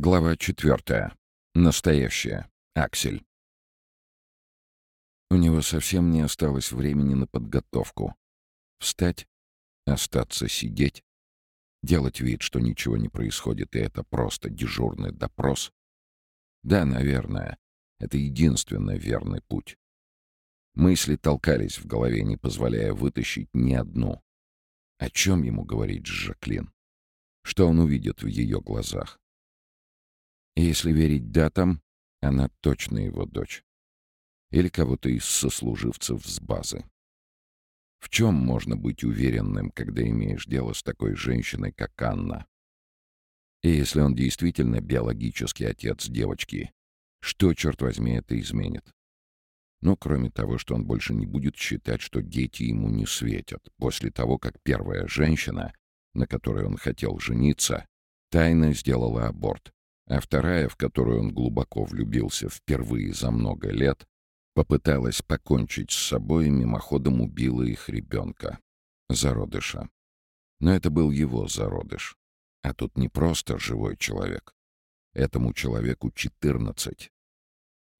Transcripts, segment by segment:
Глава четвертая. Настоящая. Аксель. У него совсем не осталось времени на подготовку. Встать, остаться сидеть, делать вид, что ничего не происходит, и это просто дежурный допрос. Да, наверное, это единственно верный путь. Мысли толкались в голове, не позволяя вытащить ни одну. О чем ему говорить с Жаклин? Что он увидит в ее глазах? Если верить датам, она точно его дочь. Или кого-то из сослуживцев с базы. В чем можно быть уверенным, когда имеешь дело с такой женщиной, как Анна? И если он действительно биологический отец девочки, что, черт возьми, это изменит? Ну, кроме того, что он больше не будет считать, что дети ему не светят, после того, как первая женщина, на которой он хотел жениться, тайно сделала аборт, а вторая, в которую он глубоко влюбился впервые за много лет, попыталась покончить с собой и мимоходом убила их ребенка, зародыша. Но это был его зародыш. А тут не просто живой человек. Этому человеку 14.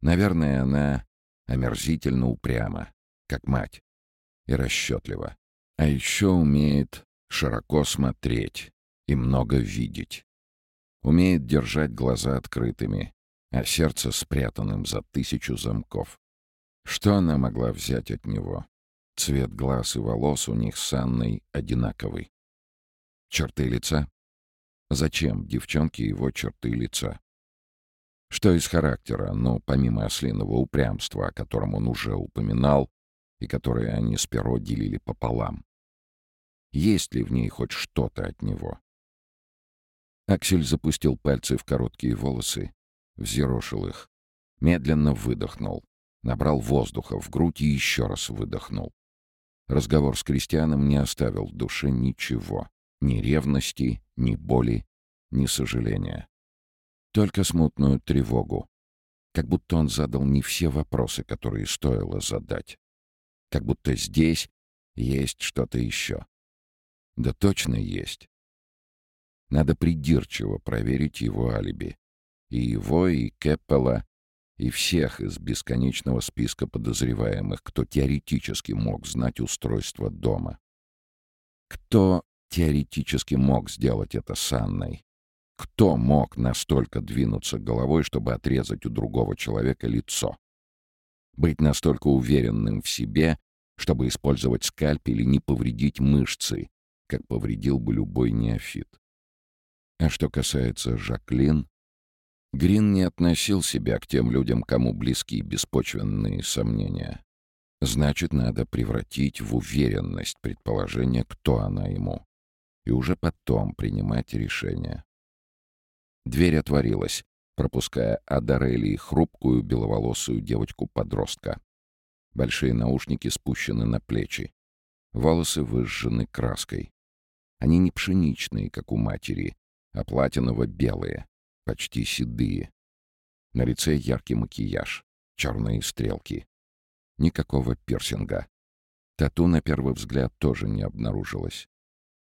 Наверное, она омерзительно упряма, как мать, и расчетлива. А еще умеет широко смотреть и много видеть. Умеет держать глаза открытыми, а сердце спрятанным за тысячу замков. Что она могла взять от него? Цвет глаз и волос у них с Анной одинаковый. Черты лица? Зачем девчонке его черты лица? Что из характера, но помимо ослиного упрямства, о котором он уже упоминал, и которое они с Перо делили пополам? Есть ли в ней хоть что-то от него? Аксель запустил пальцы в короткие волосы, взъерошил их. Медленно выдохнул. Набрал воздуха в грудь и еще раз выдохнул. Разговор с крестьяном не оставил в душе ничего. Ни ревности, ни боли, ни сожаления. Только смутную тревогу. Как будто он задал не все вопросы, которые стоило задать. Как будто здесь есть что-то еще. Да точно есть. Надо придирчиво проверить его алиби. И его, и Кэппела, и всех из бесконечного списка подозреваемых, кто теоретически мог знать устройство дома. Кто теоретически мог сделать это с Анной? Кто мог настолько двинуться головой, чтобы отрезать у другого человека лицо? Быть настолько уверенным в себе, чтобы использовать скальпель и не повредить мышцы, как повредил бы любой неофит. А что касается Жаклин, Грин не относил себя к тем людям, кому близки беспочвенные сомнения. Значит, надо превратить в уверенность предположение, кто она ему, и уже потом принимать решение. Дверь отворилась, пропуская Адарели хрупкую беловолосую девочку-подростка. Большие наушники спущены на плечи. Волосы выжжены краской. Они не пшеничные, как у матери, а платиново-белые, почти седые. На лице яркий макияж, черные стрелки. Никакого пирсинга. Тату на первый взгляд тоже не обнаружилось.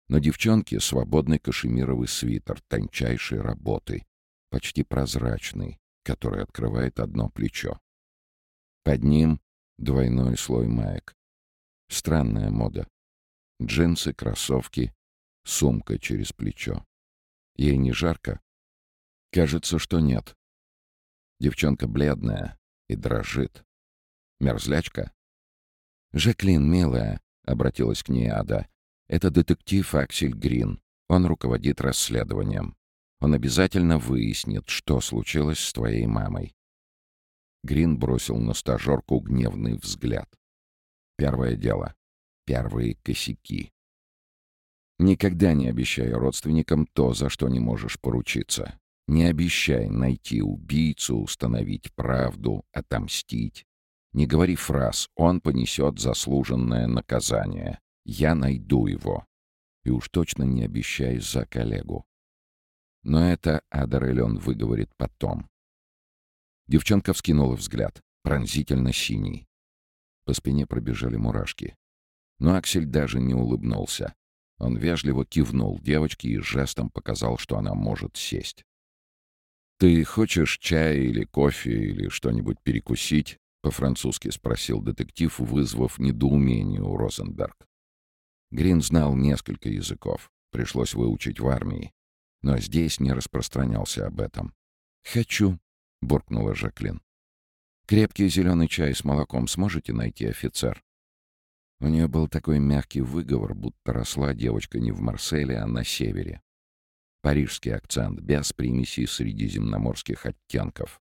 Но девчонке свободный кашемировый свитер тончайшей работы, почти прозрачный, который открывает одно плечо. Под ним двойной слой маек. Странная мода. Джинсы, кроссовки, сумка через плечо. Ей не жарко? Кажется, что нет. Девчонка бледная и дрожит. Мерзлячка? «Жаклин, милая», — обратилась к ней Ада, — «это детектив Аксель Грин. Он руководит расследованием. Он обязательно выяснит, что случилось с твоей мамой». Грин бросил на стажерку гневный взгляд. Первое дело. Первые косяки. Никогда не обещай родственникам то, за что не можешь поручиться. Не обещай найти убийцу, установить правду, отомстить. Не говори фраз «он понесет заслуженное наказание». «Я найду его». И уж точно не обещай за коллегу. Но это Адарелен выговорит потом. Девчонка вскинула взгляд, пронзительно синий. По спине пробежали мурашки. Но Аксель даже не улыбнулся. Он вежливо кивнул девочке и жестом показал, что она может сесть. «Ты хочешь чая или кофе или что-нибудь перекусить?» — по-французски спросил детектив, вызвав недоумение у Розенберг. Грин знал несколько языков, пришлось выучить в армии, но здесь не распространялся об этом. «Хочу», — буркнула Жаклин. «Крепкий зеленый чай с молоком сможете найти, офицер?» У нее был такой мягкий выговор, будто росла девочка не в Марселе, а на севере. Парижский акцент, без примесей средиземноморских оттенков.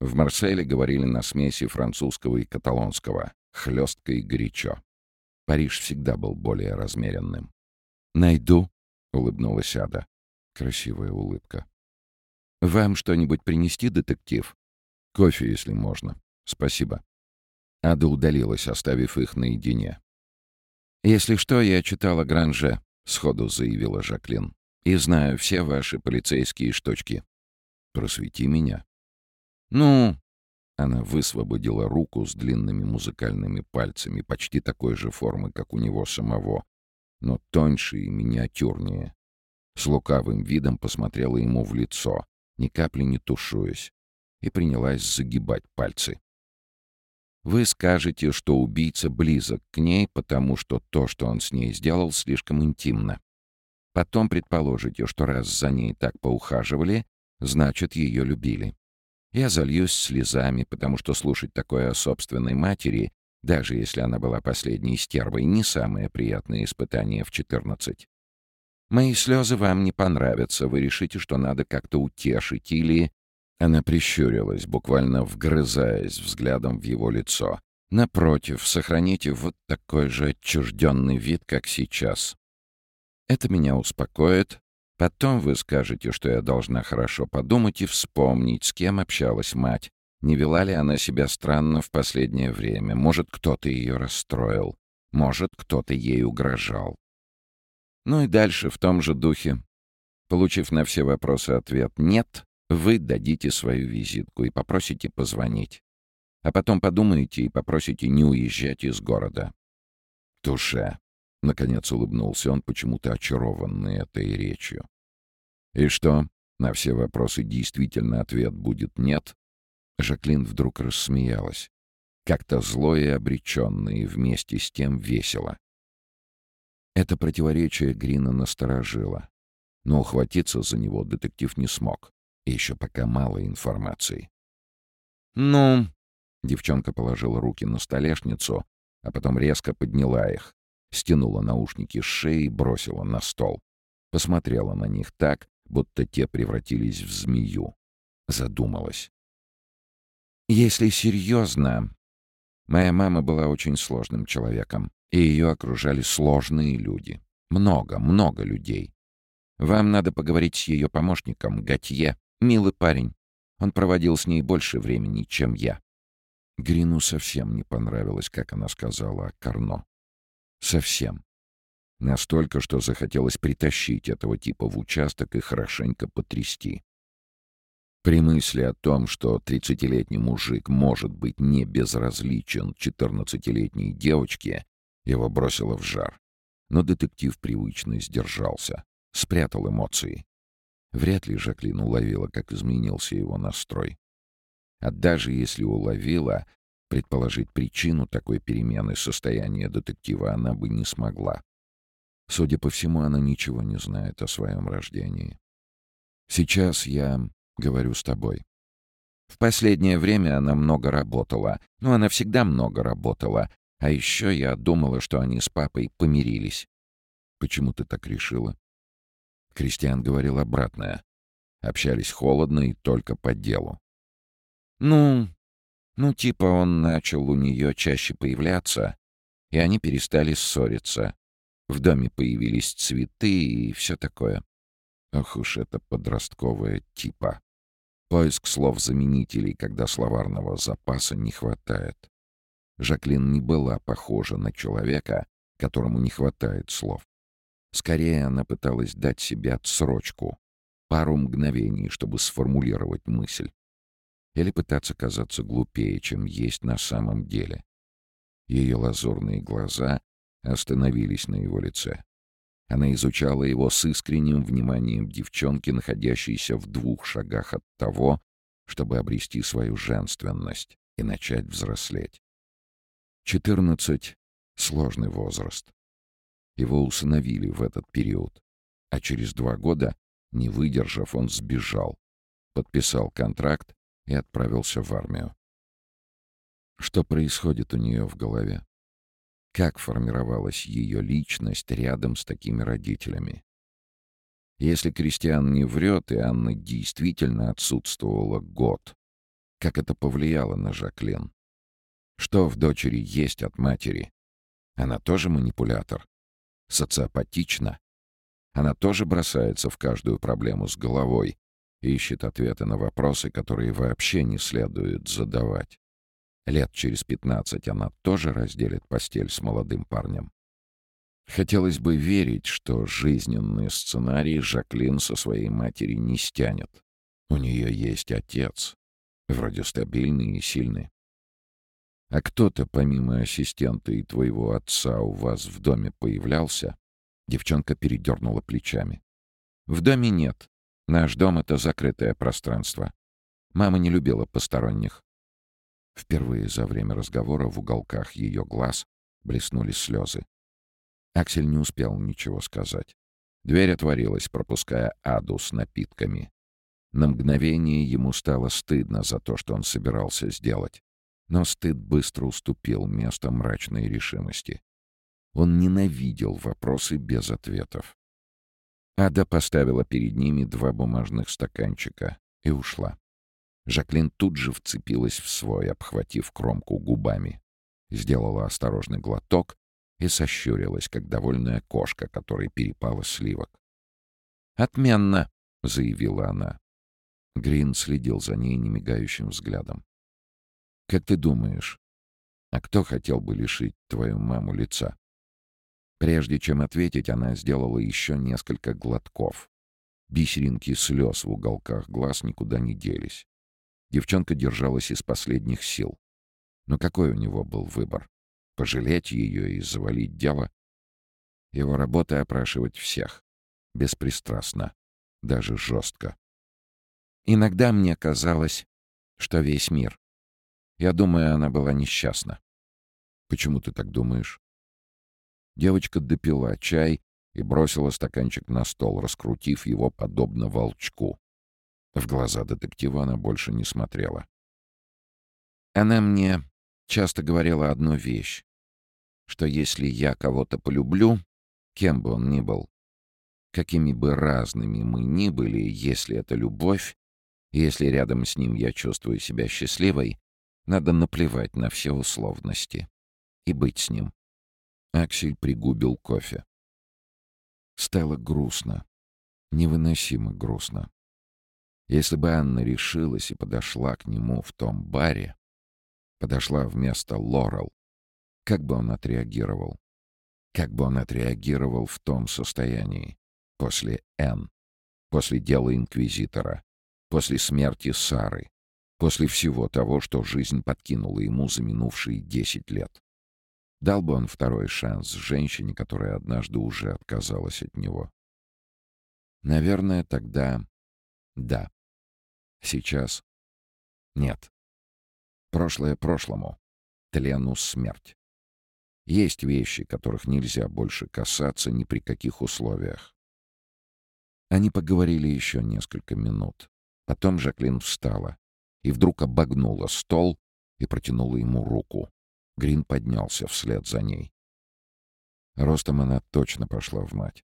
В Марселе говорили на смеси французского и каталонского, хлестко и горячо. Париж всегда был более размеренным. «Найду», — улыбнулась Ада. Красивая улыбка. «Вам что-нибудь принести, детектив?» «Кофе, если можно. Спасибо». Ада удалилась, оставив их наедине. «Если что, я читала Гранже», — сходу заявила Жаклин. «И знаю все ваши полицейские штучки». «Просвети меня». «Ну...» Она высвободила руку с длинными музыкальными пальцами, почти такой же формы, как у него самого, но тоньше и миниатюрнее. С лукавым видом посмотрела ему в лицо, ни капли не тушуясь, и принялась загибать пальцы. Вы скажете, что убийца близок к ней, потому что то, что он с ней сделал, слишком интимно. Потом предположите, что раз за ней так поухаживали, значит, ее любили. Я зальюсь слезами, потому что слушать такое о собственной матери, даже если она была последней стервой, не самое приятное испытание в 14. Мои слезы вам не понравятся, вы решите, что надо как-то утешить или она прищурилась, буквально вгрызаясь взглядом в его лицо. «Напротив, сохраните вот такой же отчужденный вид, как сейчас. Это меня успокоит. Потом вы скажете, что я должна хорошо подумать и вспомнить, с кем общалась мать. Не вела ли она себя странно в последнее время? Может, кто-то ее расстроил? Может, кто-то ей угрожал? Ну и дальше в том же духе. Получив на все вопросы ответ «нет», вы дадите свою визитку и попросите позвонить. А потом подумаете и попросите не уезжать из города. Туше. Наконец улыбнулся он, почему-то очарованный этой речью. И что, на все вопросы действительно ответ будет «нет»? Жаклин вдруг рассмеялась. Как-то зло и обреченно, и вместе с тем весело. Это противоречие Грина насторожило. Но ухватиться за него детектив не смог. Еще пока мало информации. «Ну...» — девчонка положила руки на столешницу, а потом резко подняла их, стянула наушники с шеи и бросила на стол. Посмотрела на них так, будто те превратились в змею. Задумалась. «Если серьезно...» Моя мама была очень сложным человеком, и ее окружали сложные люди. Много, много людей. Вам надо поговорить с ее помощником, Готье. Милый парень. Он проводил с ней больше времени, чем я. Грину совсем не понравилось, как она сказала о Карно. Совсем. Настолько, что захотелось притащить этого типа в участок и хорошенько потрясти. При мысли о том, что тридцатилетний мужик может быть не безразличен четырнадцатилетней девочке, его бросило в жар. Но детектив привычно сдержался, спрятал эмоции. Вряд ли Жаклин уловила, как изменился его настрой. А даже если уловила, предположить причину такой перемены состояния детектива она бы не смогла. Судя по всему, она ничего не знает о своем рождении. Сейчас я говорю с тобой. В последнее время она много работала. Ну, она всегда много работала. А еще я думала, что они с папой помирились. Почему ты так решила? Кристиан говорил обратное. Общались холодно и только по делу. «Ну, ну, типа он начал у нее чаще появляться, и они перестали ссориться. В доме появились цветы и все такое. Ох уж это подростковое типа. Поиск слов-заменителей, когда словарного запаса не хватает. Жаклин не была похожа на человека, которому не хватает слов. Скорее, она пыталась дать себе отсрочку, пару мгновений, чтобы сформулировать мысль. Или пытаться казаться глупее, чем есть на самом деле. Ее лазурные глаза остановились на его лице. Она изучала его с искренним вниманием девчонки, находящейся в двух шагах от того, чтобы обрести свою женственность и начать взрослеть. Четырнадцать — сложный возраст. Его усыновили в этот период, а через два года, не выдержав, он сбежал, подписал контракт и отправился в армию. Что происходит у нее в голове? Как формировалась ее личность рядом с такими родителями? Если Кристиан не врет, и Анна действительно отсутствовала год, как это повлияло на Жаклин? Что в дочери есть от матери? Она тоже манипулятор? Социопатична? Она тоже бросается в каждую проблему с головой и ищет ответы на вопросы, которые вообще не следует задавать. Лет через пятнадцать она тоже разделит постель с молодым парнем. Хотелось бы верить, что жизненный сценарий Жаклин со своей матери не стянет. У нее есть отец, вроде стабильный и сильный. А кто-то, помимо ассистента и твоего отца, у вас в доме появлялся? Девчонка передернула плечами. В доме нет. Наш дом — это закрытое пространство. Мама не любила посторонних. Впервые за время разговора в уголках ее глаз блеснули слезы. Аксель не успел ничего сказать. Дверь отворилась, пропуская Аду с напитками. На мгновение ему стало стыдно за то, что он собирался сделать. Но стыд быстро уступил место мрачной решимости. Он ненавидел вопросы без ответов. Ада поставила перед ними два бумажных стаканчика и ушла. Жаклин тут же вцепилась в свой, обхватив кромку губами. Сделала осторожный глоток и сощурилась, как довольная кошка, которой перепала сливок. «Отменно!» — заявила она. Грин следил за ней немигающим взглядом. «Как ты думаешь, а кто хотел бы лишить твою маму лица?» Прежде чем ответить, она сделала еще несколько глотков. Бисеринки слез в уголках глаз никуда не делись. Девчонка держалась из последних сил. Но какой у него был выбор? Пожалеть ее и завалить дело? Его работа — опрашивать всех. Беспристрастно. Даже жестко. Иногда мне казалось, что весь мир. Я думаю, она была несчастна. Почему ты так думаешь? Девочка допила чай и бросила стаканчик на стол, раскрутив его подобно волчку. В глаза детектива она больше не смотрела. Она мне часто говорила одну вещь, что если я кого-то полюблю, кем бы он ни был, какими бы разными мы ни были, если это любовь, если рядом с ним я чувствую себя счастливой, надо наплевать на все условности и быть с ним. Аксель пригубил кофе. Стало грустно. Невыносимо грустно. Если бы Анна решилась и подошла к нему в том баре, подошла вместо Лорел, как бы он отреагировал? Как бы он отреагировал в том состоянии? После Н, после дела Инквизитора, после смерти Сары, после всего того, что жизнь подкинула ему за минувшие десять лет. Дал бы он второй шанс женщине, которая однажды уже отказалась от него. Наверное, тогда да. Сейчас нет. Прошлое прошлому. Тлену смерть. Есть вещи, которых нельзя больше касаться ни при каких условиях. Они поговорили еще несколько минут. Потом Жаклин встала и вдруг обогнула стол и протянула ему руку. Грин поднялся вслед за ней. Ростом она точно пошла в мать.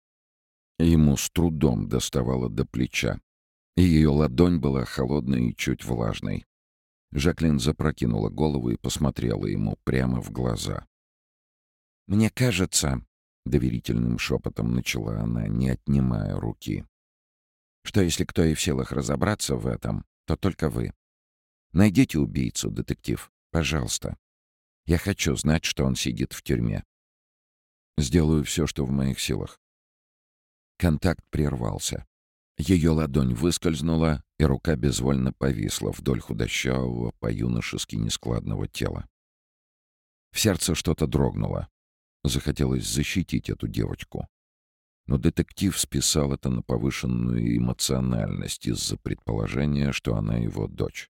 Ему с трудом доставало до плеча, и ее ладонь была холодной и чуть влажной. Жаклин запрокинула голову и посмотрела ему прямо в глаза. «Мне кажется», — доверительным шепотом начала она, не отнимая руки, «что если кто и в силах разобраться в этом, то только вы. Найдите убийцу, детектив, пожалуйста. Я хочу знать, что он сидит в тюрьме. Сделаю все, что в моих силах». Контакт прервался. Ее ладонь выскользнула, и рука безвольно повисла вдоль худощавого, по-юношески нескладного тела. В сердце что-то дрогнуло. Захотелось защитить эту девочку. Но детектив списал это на повышенную эмоциональность из-за предположения, что она его дочь.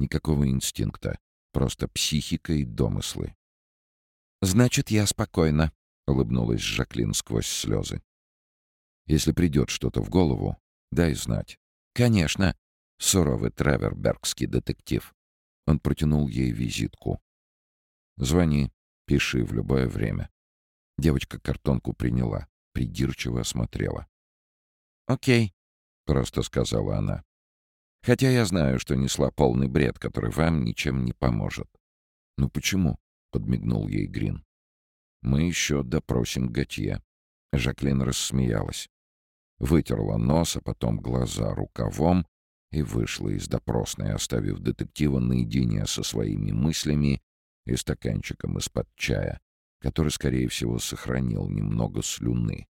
Никакого инстинкта, просто психика и домыслы. «Значит, я спокойна», — улыбнулась Жаклин сквозь слезы. «Если придет что-то в голову, дай знать». «Конечно», — суровый травербергский детектив. Он протянул ей визитку. «Звони, пиши в любое время». Девочка картонку приняла, придирчиво осмотрела. «Окей», — просто сказала она. «Хотя я знаю, что несла полный бред, который вам ничем не поможет». «Ну почему?» — подмигнул ей Грин. «Мы еще допросим Готье». Жаклин рассмеялась. Вытерла нос, а потом глаза рукавом и вышла из допросной, оставив детектива наедине со своими мыслями и стаканчиком из-под чая, который, скорее всего, сохранил немного слюны.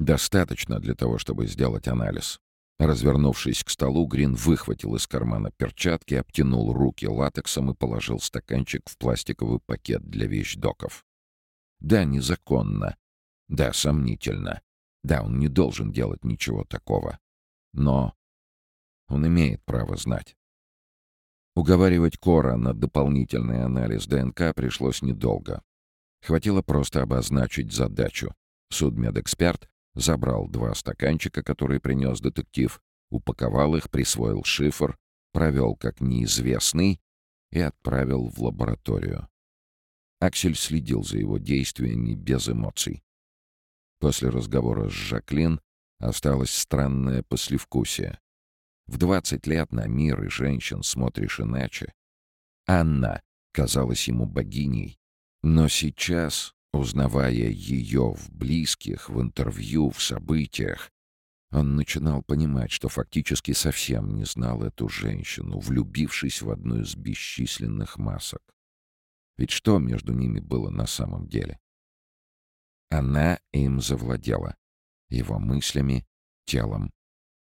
Достаточно для того, чтобы сделать анализ. Развернувшись к столу, Грин выхватил из кармана перчатки, обтянул руки латексом и положил стаканчик в пластиковый пакет для вещдоков. Да, незаконно. Да, сомнительно. Да, он не должен делать ничего такого. Но он имеет право знать. Уговаривать Кора на дополнительный анализ ДНК пришлось недолго. Хватило просто обозначить задачу. Судмедэксперт забрал два стаканчика, которые принес детектив, упаковал их, присвоил шифр, провел как неизвестный и отправил в лабораторию. Аксель следил за его действиями без эмоций. После разговора с Жаклин осталось странное послевкусие. В двадцать лет на мир и женщин смотришь иначе. Анна казалась ему богиней, но сейчас, узнавая ее в близких, в интервью, в событиях, он начинал понимать, что фактически совсем не знал эту женщину, влюбившись в одну из бесчисленных масок. Ведь что между ними было на самом деле? Она им завладела. Его мыслями, телом,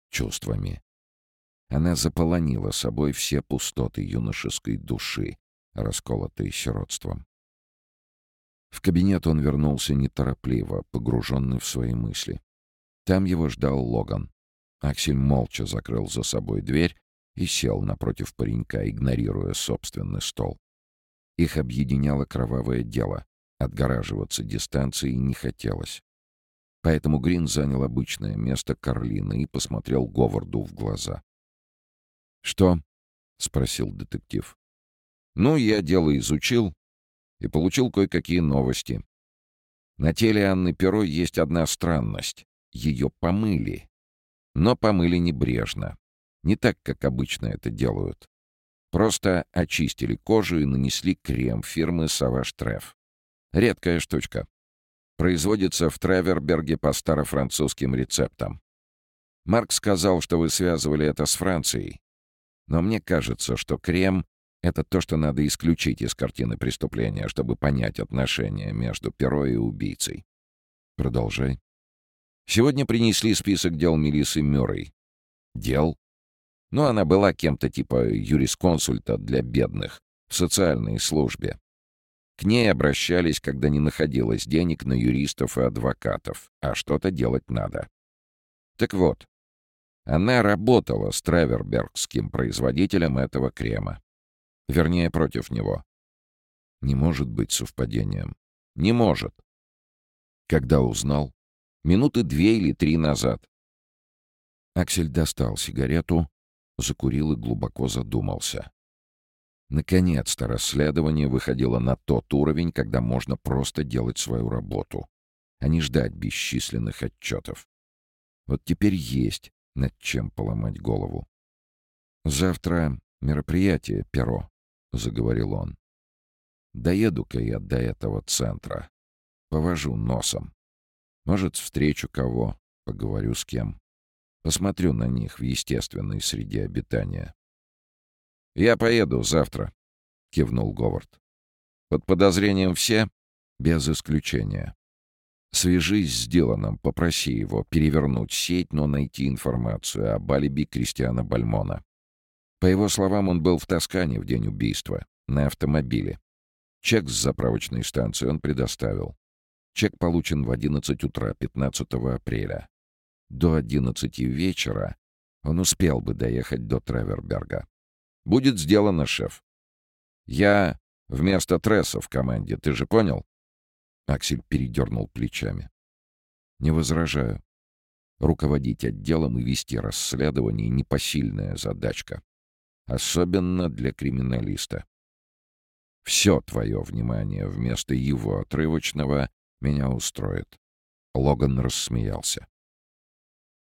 чувствами. Она заполонила собой все пустоты юношеской души, расколотой сиротством. В кабинет он вернулся неторопливо, погруженный в свои мысли. Там его ждал Логан. Аксель молча закрыл за собой дверь и сел напротив паренька, игнорируя собственный стол. Их объединяло кровавое дело. Отгораживаться дистанцией не хотелось. Поэтому Грин занял обычное место Карлины и посмотрел Говарду в глаза. «Что?» — спросил детектив. «Ну, я дело изучил и получил кое-какие новости. На теле Анны Перо есть одна странность. Ее помыли. Но помыли небрежно. Не так, как обычно это делают. Просто очистили кожу и нанесли крем фирмы «Саваш Треф». Редкая штучка. Производится в Треверберге по старофранцузским рецептам. Марк сказал, что вы связывали это с Францией. Но мне кажется, что крем — это то, что надо исключить из картины преступления, чтобы понять отношения между Перо и убийцей. Продолжай. Сегодня принесли список дел Мелисы Мюррей. Дел? Ну, она была кем-то типа юрисконсульта для бедных в социальной службе. К ней обращались, когда не находилось денег на юристов и адвокатов, а что-то делать надо. Так вот, она работала с Тревербергским производителем этого крема. Вернее, против него. Не может быть совпадением. Не может. Когда узнал? Минуты две или три назад. Аксель достал сигарету, закурил и глубоко задумался. Наконец-то расследование выходило на тот уровень, когда можно просто делать свою работу, а не ждать бесчисленных отчетов. Вот теперь есть над чем поломать голову. «Завтра мероприятие, перо», — заговорил он. «Доеду-ка я до этого центра. Повожу носом. Может, встречу кого, поговорю с кем. Посмотрю на них в естественной среде обитания». «Я поеду завтра», — кивнул Говард. «Под подозрением все?» «Без исключения. Свяжись с Диланом, попроси его перевернуть сеть, но найти информацию об алиби Кристиана Бальмона. По его словам, он был в Тоскане в день убийства, на автомобиле. Чек с заправочной станции он предоставил. Чек получен в 11 утра 15 апреля. До 11 вечера он успел бы доехать до Треверберга. «Будет сделано, шеф. Я вместо Тресса в команде, ты же понял?» Аксель передернул плечами. «Не возражаю. Руководить отделом и вести расследование — непосильная задачка. Особенно для криминалиста. Все твое внимание вместо его отрывочного меня устроит. Логан рассмеялся.